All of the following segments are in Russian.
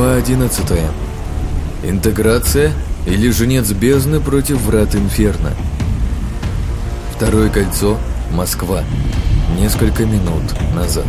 Глава 11. Интеграция или жнец бездны против врат Инферно. Второе кольцо. Москва. Несколько минут назад.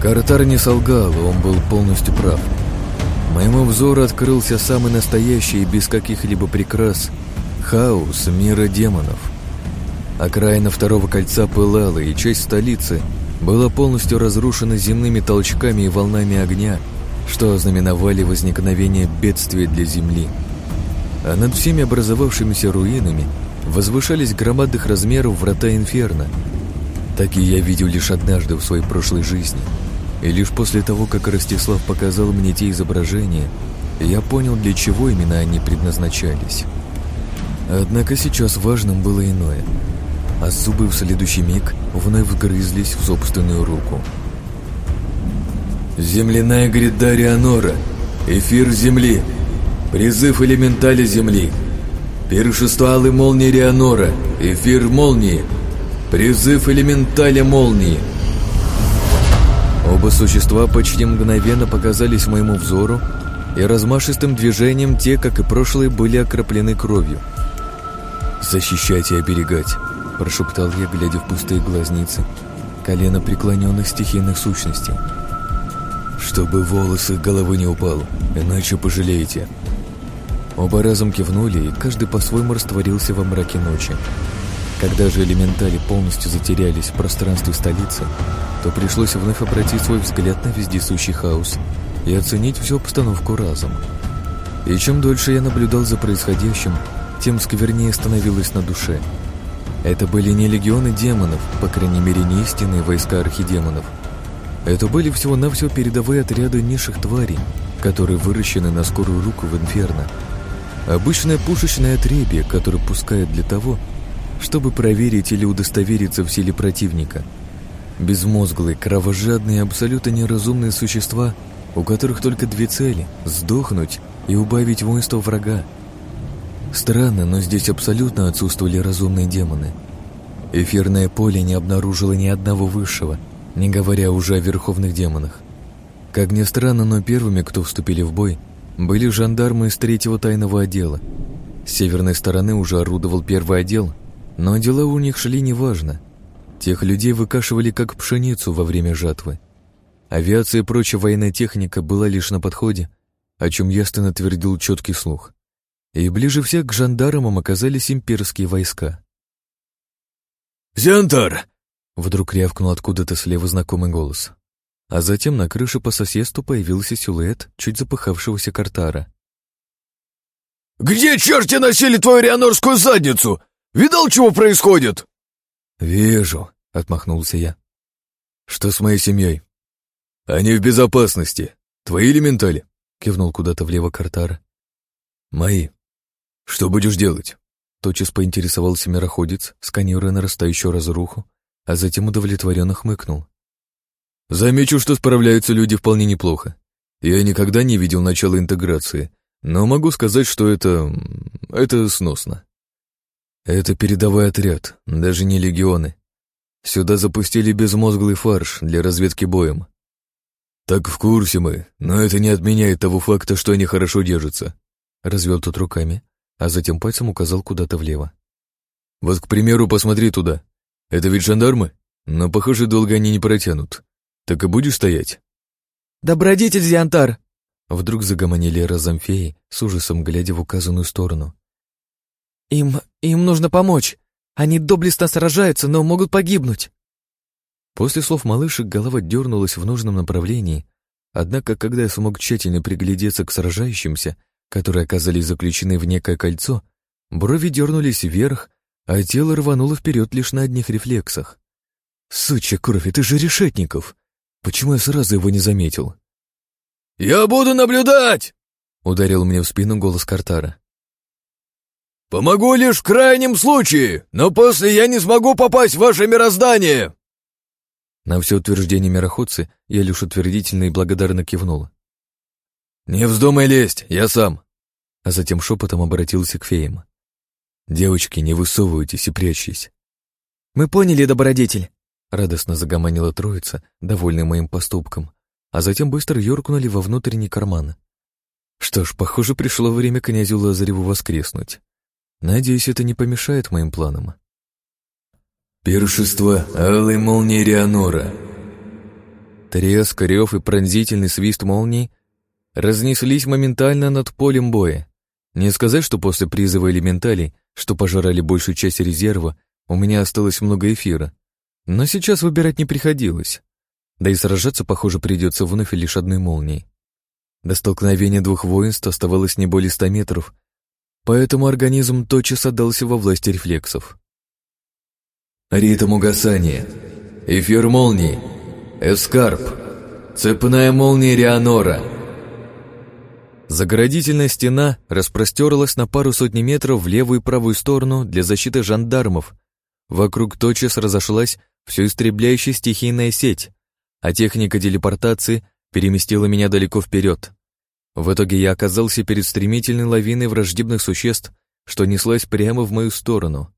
Картар не солгал, он был полностью прав. Моему взору открылся самый настоящий и без каких-либо прикрас хаос мира демонов. Окраина второго кольца пылала, и часть столицы была полностью разрушена земными толчками и волнами огня, что ознаменовали возникновение бедствия для Земли. А над всеми образовавшимися руинами возвышались громадных размеров врата Инферно. Такие я видел лишь однажды в своей прошлой жизни – и лишь после того, как Ростислав показал мне те изображения, я понял, для чего именно они предназначались. Однако сейчас важным было иное. А зубы в следующий миг вновь вгрызлись в собственную руку. «Земляная гряда Рианора! Эфир Земли! Призыв элементали Земли! Пиршество Алой Молнии Рианора! Эфир Молнии! Призыв элементаля Молнии!» Оба существа почти мгновенно показались моему взору, и размашистым движением те, как и прошлые, были окроплены кровью. «Защищать и оберегать», – прошептал я, глядя в пустые глазницы, колено преклоненных стихийных сущностей. «Чтобы волосы головы не упал, иначе пожалеете». Оба разом кивнули, и каждый по-своему растворился во мраке ночи. Когда же элементали полностью затерялись в пространстве столицы, то пришлось вновь обратить свой взгляд на вездесущий хаос и оценить всю обстановку разом. И чем дольше я наблюдал за происходящим, тем сквернее становилось на душе. Это были не легионы демонов, по крайней мере не истинные войска архидемонов. Это были всего-навсего передовые отряды низших тварей, которые выращены на скорую руку в инферно. Обычное пушечное отребье, которое пускают для того, чтобы проверить или удостовериться в силе противника. Безмозглые, кровожадные, абсолютно неразумные существа, у которых только две цели – сдохнуть и убавить воинство врага. Странно, но здесь абсолютно отсутствовали разумные демоны. Эфирное поле не обнаружило ни одного высшего, не говоря уже о верховных демонах. Как ни странно, но первыми, кто вступили в бой, были жандармы из третьего тайного отдела. С северной стороны уже орудовал первый отдел, но дела у них шли неважно. Тех людей выкашивали как пшеницу во время жатвы. Авиация и прочая военная техника была лишь на подходе, о чем ясно твердил четкий слух. И ближе всех к жандармам оказались имперские войска. «Зентар!» — вдруг рявкнул откуда-то слева знакомый голос. А затем на крыше по соседству появился силуэт чуть запыхавшегося картара. «Где черти носили твою рианорскую задницу? Видал, чего происходит?» «Вижу», — отмахнулся я. «Что с моей семьей?» «Они в безопасности. Твои элементали?» — кивнул куда-то влево Картара. «Мои. Что будешь делать?» Тотчас поинтересовался мироходец, сканируя нарастающую разруху, а затем удовлетворенно хмыкнул. «Замечу, что справляются люди вполне неплохо. Я никогда не видел начала интеграции, но могу сказать, что это... это сносно. Это передовой отряд, даже не легионы. Сюда запустили безмозглый фарш для разведки боем. Так в курсе мы, но это не отменяет того факта, что они хорошо держатся. Развел тут руками, а затем пальцем указал куда-то влево. Вот, к примеру, посмотри туда. Это ведь жандармы? Но, похоже, долго они не протянут. Так и будешь стоять? «Добродетель, Зиантар!» Вдруг загомонили разомфеи, с ужасом глядя в указанную сторону. «Им... им нужно помочь. Они доблестно сражаются, но могут погибнуть». После слов малышек голова дернулась в нужном направлении, однако, когда я смог тщательно приглядеться к сражающимся, которые оказались заключены в некое кольцо, брови дернулись вверх, а тело рвануло вперед лишь на одних рефлексах. «Сучья кровь, это же Решетников! Почему я сразу его не заметил?» «Я буду наблюдать!» — ударил мне в спину голос Картара. «Помогу лишь в крайнем случае, но после я не смогу попасть в ваше мироздание!» На все утверждение мироходцы я лишь утвердительно и благодарно кивнула. «Не вздумай лезть, я сам!» А затем шепотом обратился к феям. «Девочки, не высовывайтесь и прячьтесь». «Мы поняли, добродетель!» Радостно загомонила троица, довольная моим поступком, а затем быстро юркнули во внутренний карман. Что ж, похоже, пришло время князю Лазареву воскреснуть. Надеюсь, это не помешает моим планам. «Пиршество Алой Молнии Рианора». Треск, рев и пронзительный свист молний разнеслись моментально над полем боя. Не сказать, что после призыва элементалей, что пожирали большую часть резерва, у меня осталось много эфира. Но сейчас выбирать не приходилось. Да и сражаться, похоже, придется вновь лишь одной молнией. До столкновения двух воинств оставалось не более ста метров, поэтому организм тотчас отдался во власть рефлексов. Ритм угасания. Эфир молнии. Эскарп. Цепная молния Рианора. Заградительная стена распростерлась на пару сотни метров в левую и правую сторону для защиты жандармов. Вокруг тотчас разошлась все истребляющая стихийная сеть, а техника телепортации переместила меня далеко вперед. В итоге я оказался перед стремительной лавиной враждебных существ, что неслась прямо в мою сторону.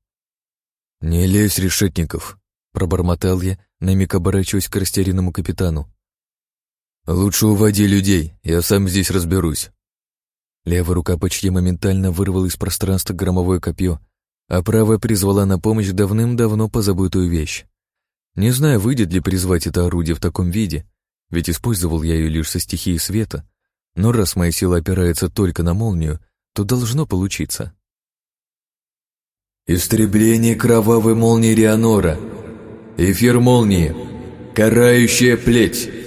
«Не лезь, Решетников», — пробормотал я, на миг оборачиваясь к растерянному капитану. «Лучше уводи людей, я сам здесь разберусь». Левая рука почти моментально вырвала из пространства громовое копье, а правая призвала на помощь давным-давно позабытую вещь. Не знаю, выйдет ли призвать это орудие в таком виде, ведь использовал я ее лишь со стихией света, но раз моя сила опирается только на молнию, то должно получиться. «Истребление кровавой молнии Рианора! Эфир молнии! Карающая плеть!»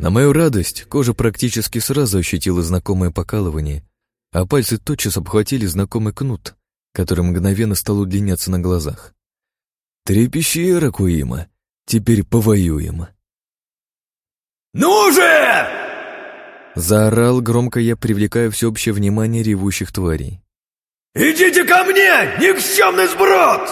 На мою радость, кожа практически сразу ощутила знакомое покалывание, а пальцы тотчас обхватили знакомый кнут, который мгновенно стал удлиняться на глазах. «Трепещи, Ракуима, теперь повоюем!» «Ну же!» Заорал громко я, привлекая всеобщее внимание ревущих тварей. «Идите ко мне, никчемный сброд!»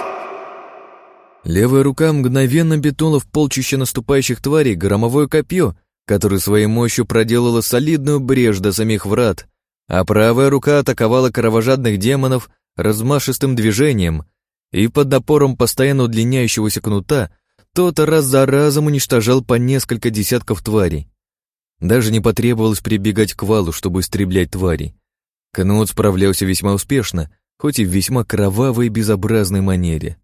Левая рука мгновенно бетонула в полчище наступающих тварей громовое копье, которая своей мощью проделала солидную брешь до самих врат, а правая рука атаковала кровожадных демонов размашистым движением, и под напором постоянно удлиняющегося кнута тот раз за разом уничтожал по несколько десятков тварей. Даже не потребовалось прибегать к валу, чтобы истреблять тварей. Кнут справлялся весьма успешно, хоть и в весьма кровавой и безобразной манере.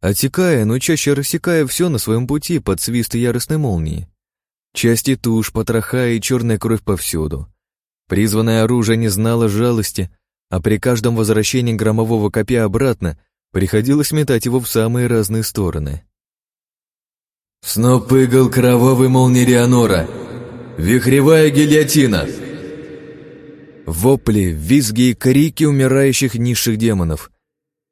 Отекая, но чаще рассекая все на своем пути под свист яростной молнии. Части туш, потроха и черная кровь повсюду. Призванное оружие не знало жалости, а при каждом возвращении громового копья обратно приходилось метать его в самые разные стороны. Сноп игл кровавой молнии Рианора. Вихревая гильотина. Вопли, визги и крики умирающих низших демонов.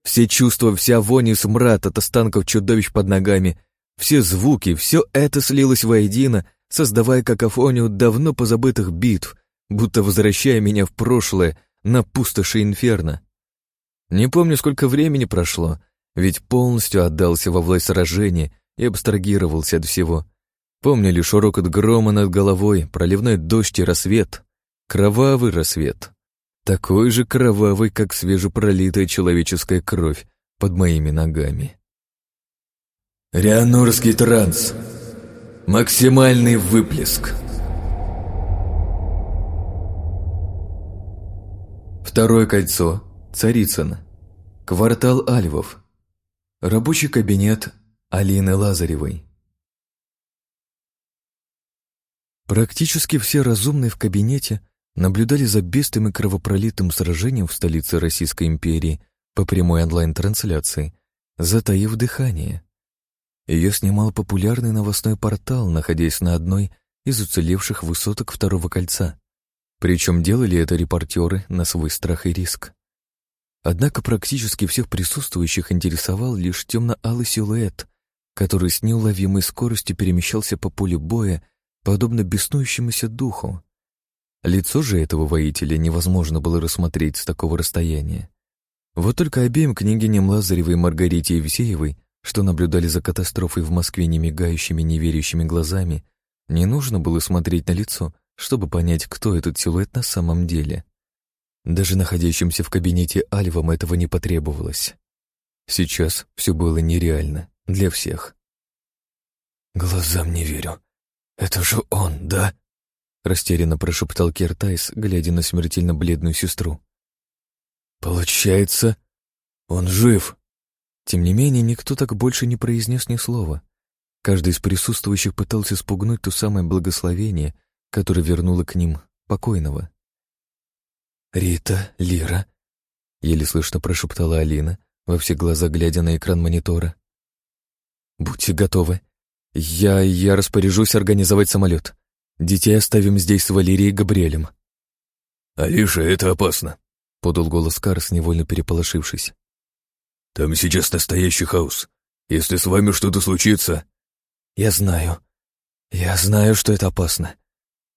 Все чувства, вся вонь и смрад от останков чудовищ под ногами, все звуки, все это слилось воедино — создавая какофонию давно позабытых битв, будто возвращая меня в прошлое на пустоши инферно. Не помню, сколько времени прошло, ведь полностью отдался во власть сражения и абстрагировался от всего. Помню лишь рокот грома над головой, проливной дождь и рассвет. Кровавый рассвет. Такой же кровавый, как свежепролитая человеческая кровь под моими ногами. «Рианурский транс», Максимальный выплеск. Второе кольцо. Царицын. Квартал Альвов. Рабочий кабинет Алины Лазаревой. Практически все разумные в кабинете наблюдали за быстрым и кровопролитым сражением в столице Российской империи по прямой онлайн-трансляции, затаив дыхание. Ее снимал популярный новостной портал, находясь на одной из уцелевших высоток второго кольца. Причем делали это репортеры на свой страх и риск. Однако практически всех присутствующих интересовал лишь темно-алый силуэт, который с неуловимой скоростью перемещался по полю боя, подобно беснующемуся духу. Лицо же этого воителя невозможно было рассмотреть с такого расстояния. Вот только обеим княгиням Лазаревой и Маргарите Евсеевой что наблюдали за катастрофой в Москве немигающими, неверящими глазами, не нужно было смотреть на лицо, чтобы понять, кто этот силуэт на самом деле. Даже находящимся в кабинете Альвам этого не потребовалось. Сейчас все было нереально для всех. «Глазам не верю. Это же он, да?» Растерянно прошептал Киртайс, глядя на смертельно бледную сестру. «Получается, он жив!» Тем не менее, никто так больше не произнес ни слова. Каждый из присутствующих пытался спугнуть то самое благословение, которое вернуло к ним покойного. «Рита, Лира», — еле слышно прошептала Алина, во все глаза глядя на экран монитора. «Будьте готовы. Я... я распоряжусь организовать самолет. Детей оставим здесь с Валерией и Габриэлем». «Алиша, это опасно», — подал голос Карс, невольно переполошившись. «Там сейчас настоящий хаос. Если с вами что-то случится...» «Я знаю. Я знаю, что это опасно.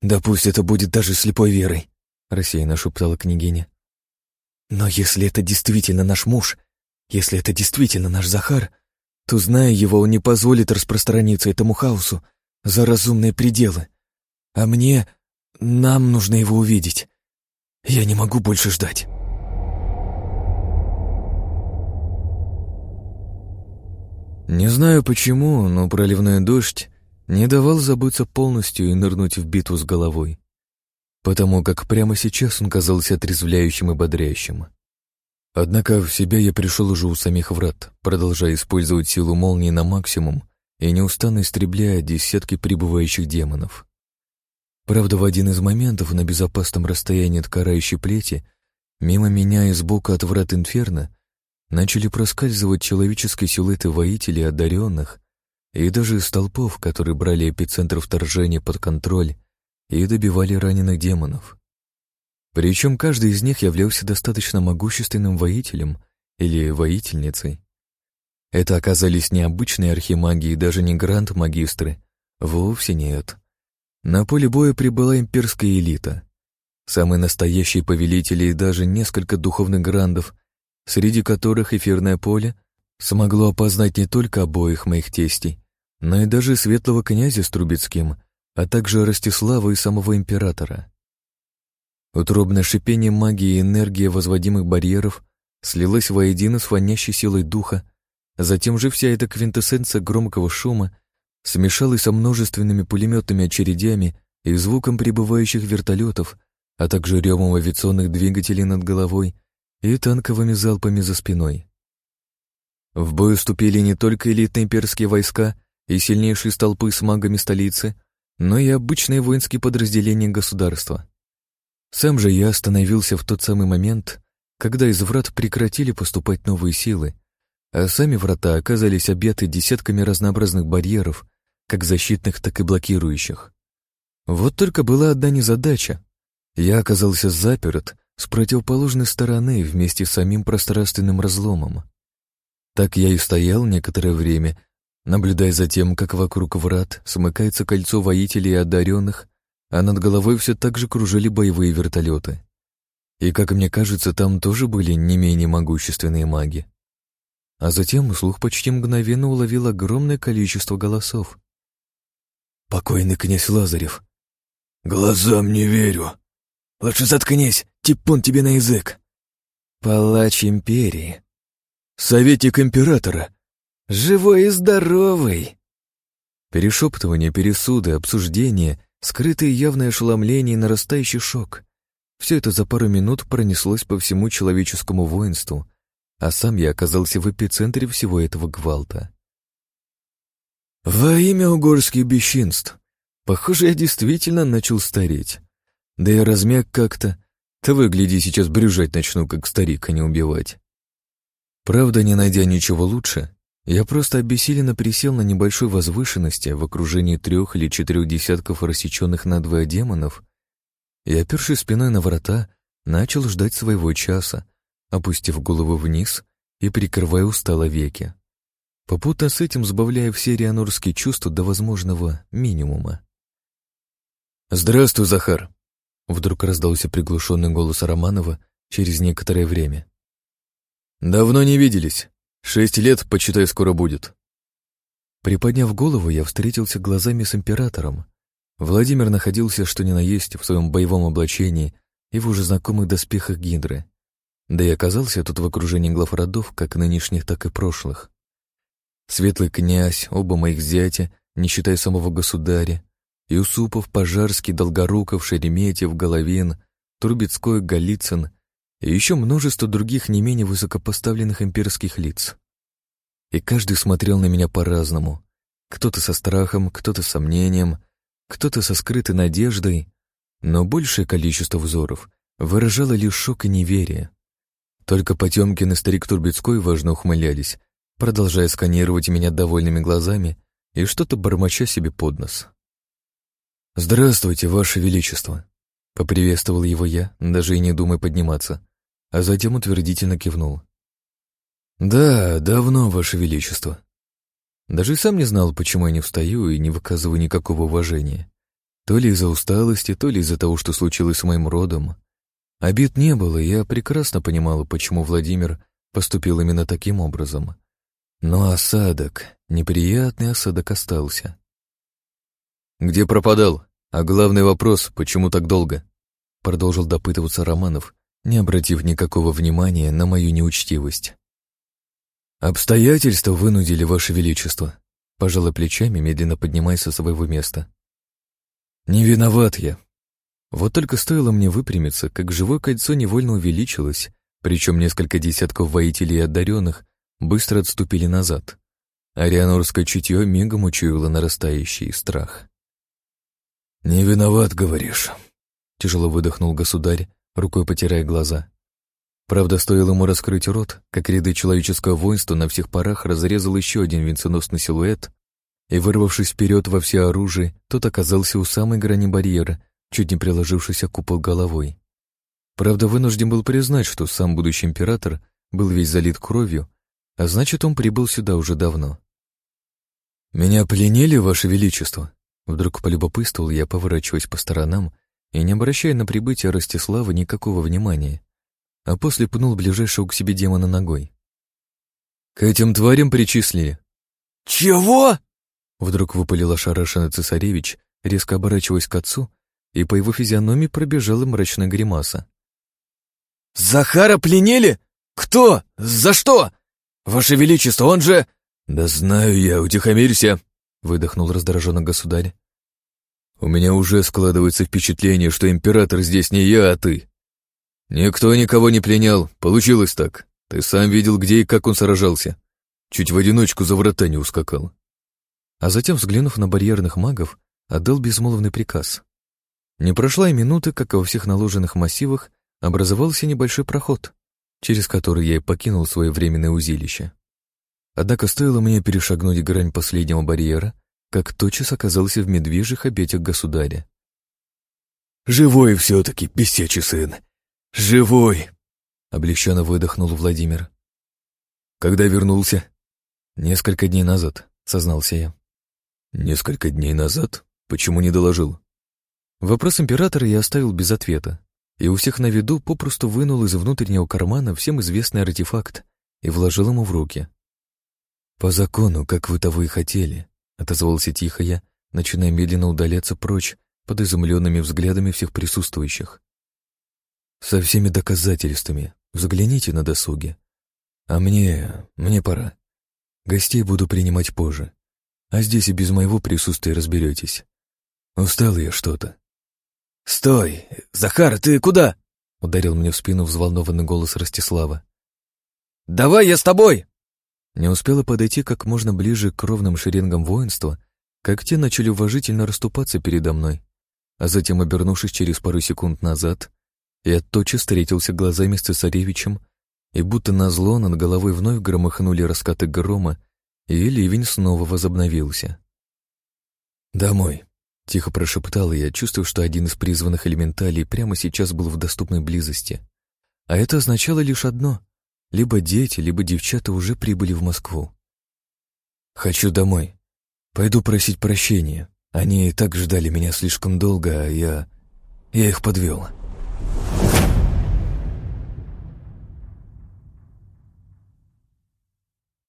Да пусть это будет даже слепой верой», — рассеянно шептала княгиня. «Но если это действительно наш муж, если это действительно наш Захар, то, зная его, он не позволит распространиться этому хаосу за разумные пределы. А мне... нам нужно его увидеть. Я не могу больше ждать». Не знаю почему, но проливной дождь не давал забыться полностью и нырнуть в битву с головой, потому как прямо сейчас он казался отрезвляющим и бодрящим. Однако в себя я пришел уже у самих врат, продолжая использовать силу молнии на максимум и неустанно истребляя десятки прибывающих демонов. Правда, в один из моментов на безопасном расстоянии от карающей плети мимо меня и сбоку от врат Инферно начали проскальзывать человеческие силуэты воителей одаренных и даже столпов, которые брали эпицентр вторжения под контроль и добивали раненых демонов. Причем каждый из них являлся достаточно могущественным воителем или воительницей. Это оказались не обычные архимаги и даже не гранд-магистры. Вовсе нет. На поле боя прибыла имперская элита. Самые настоящие повелители и даже несколько духовных грандов, среди которых эфирное поле смогло опознать не только обоих моих тестей, но и даже светлого князя с Трубецким, а также Ростислава и самого императора. Утробное шипение магии и энергия возводимых барьеров слилось воедино с фонящей силой духа, затем же вся эта квинтэссенция громкого шума смешалась со множественными пулеметными очередями и звуком прибывающих вертолетов, а также ревом авиационных двигателей над головой и танковыми залпами за спиной. В бой уступили не только элитные имперские войска и сильнейшие столпы с магами столицы, но и обычные воинские подразделения государства. Сам же я остановился в тот самый момент, когда из врат прекратили поступать новые силы, а сами врата оказались объяты десятками разнообразных барьеров, как защитных, так и блокирующих. Вот только была одна незадача. Я оказался заперт с противоположной стороны вместе с самим пространственным разломом. Так я и стоял некоторое время, наблюдая за тем, как вокруг врат смыкается кольцо воителей и одаренных, а над головой все так же кружили боевые вертолеты. И, как мне кажется, там тоже были не менее могущественные маги. А затем слух почти мгновенно уловил огромное количество голосов. «Покойный князь Лазарев!» «Глазам не верю!» «Лучше заткнись, типун тебе на язык!» «Палач империи!» «Советник императора!» «Живой и здоровый!» Перешептывание, пересуды, обсуждения Скрытое явное ошеломление и нарастающий шок. Все это за пару минут пронеслось по всему человеческому воинству, а сам я оказался в эпицентре всего этого гвалта. Во имя угорских бесчинств. Похоже, я действительно начал стареть. Да и размяк как-то. То выгляди, сейчас брюжать начну, как старик, а не убивать. Правда, не найдя ничего лучше, я просто обессиленно присел на небольшой возвышенности в окружении трех или четырех десятков рассеченных надвое демонов и, опершись спиной на врата, начал ждать своего часа, опустив голову вниз и прикрывая устало веки. Попутно с этим сбавляя все рианорские чувства до возможного минимума. «Здравствуй, Захар!» Вдруг раздался приглушенный голос Романова через некоторое время. «Давно не виделись. Шесть лет, почитай, скоро будет. Приподняв голову, я встретился глазами с императором. Владимир находился, что ни на есть, в своем боевом облачении и в уже знакомых доспехах Гидры. Да и оказался тут в окружении глав родов, как нынешних, так и прошлых. Светлый князь, оба моих зятя не считая самого государя, Юсупов, Пожарский, Долгоруков, Шереметьев, Головин, Трубецкой, Голицын и еще множество других не менее высокопоставленных имперских лиц. И каждый смотрел на меня по-разному. Кто-то со страхом, кто-то с сомнением, кто-то со скрытой надеждой, но большее количество взоров выражало лишь шок и неверие. Только Потемкин и старик Турбецкой важно ухмылялись, продолжая сканировать меня довольными глазами и что-то бормоча себе под нос. «Здравствуйте, Ваше Величество!» — поприветствовал его я, даже и не думая подниматься, а затем утвердительно кивнул. «Да, давно, Ваше Величество». Даже сам не знал, почему я не встаю и не выказываю никакого уважения. То ли из-за усталости, то ли из-за того, что случилось с моим родом. Обид не было, я прекрасно понимала, почему Владимир поступил именно таким образом. Но осадок, неприятный осадок остался. «Где пропадал? А главный вопрос, почему так долго?» Продолжил допытываться Романов, не обратив никакого внимания на мою неучтивость. «Обстоятельства вынудили, Ваше Величество», пожала плечами, медленно поднимаясь со своего места. «Не виноват я. Вот только стоило мне выпрямиться, как живое кольцо невольно увеличилось, причем несколько десятков воителей и одаренных быстро отступили назад. Арианорское чутье мигом учуяло нарастающий страх. «Не виноват, говоришь», — тяжело выдохнул государь, рукой потирая глаза. Правда, стоило ему раскрыть рот, как ряды человеческого воинства на всех парах разрезал еще один венценосный силуэт, и, вырвавшись вперед во все оружие, тот оказался у самой грани барьера, чуть не приложившись о купол головой. Правда, вынужден был признать, что сам будущий император был весь залит кровью, а значит, он прибыл сюда уже давно. «Меня пленили, Ваше Величество?» Вдруг полюбопытствовал я, поворачиваясь по сторонам и не обращая на прибытие Ростислава никакого внимания, а после пнул ближайшего к себе демона ногой. «К этим тварям причислили». «Чего?» Вдруг выпалил ошарашенный цесаревич, резко оборачиваясь к отцу, и по его физиономии пробежала мрачная гримаса. «Захара пленили? Кто? За что? Ваше Величество, он же...» «Да знаю я, утихомирься!» — выдохнул раздраженно государь. «У меня уже складывается впечатление, что император здесь не я, а ты. Никто никого не пленял, получилось так. Ты сам видел, где и как он сражался. Чуть в одиночку за врата не ускакал». А затем, взглянув на барьерных магов, отдал безмолвный приказ. Не прошла и минуты, как во всех наложенных массивах образовался небольшой проход, через который я и покинул свое временное узилище. Однако стоило мне перешагнуть грань последнего барьера, как тотчас оказался в медвежьих обетях государя. «Живой все-таки, бесячий сын! Живой!» — облегченно выдохнул Владимир. «Когда вернулся?» «Несколько дней назад», — сознался я. «Несколько дней назад? Почему не доложил?» Вопрос императора я оставил без ответа, и у всех на виду попросту вынул из внутреннего кармана всем известный артефакт и вложил ему в руки. «По закону, как вы того и хотели», — отозвался тихо я, начиная медленно удаляться прочь под изумленными взглядами всех присутствующих. «Со всеми доказательствами. Взгляните на досуге. А мне... мне пора. Гостей буду принимать позже. А здесь и без моего присутствия разберетесь. Устал я что-то. «Стой! Захар, ты куда?» — ударил мне в спину взволнованный голос Ростислава. «Давай я с тобой!» Не успела подойти как можно ближе к кровным шеренгам воинства, как те начали уважительно расступаться передо мной, а затем, обернувшись через пару секунд назад, я тотчас встретился глазами с цесаревичем, и будто назло над головой вновь громыхнули раскаты грома, и ливень снова возобновился. «Домой», Тихо прошептал я, чувствуя, что один из призванных элементалей прямо сейчас был в доступной близости. А это означало лишь одно — либо дети, либо девчата уже прибыли в Москву. «Хочу домой. Пойду просить прощения. Они и так ждали меня слишком долго, а я... я их подвел».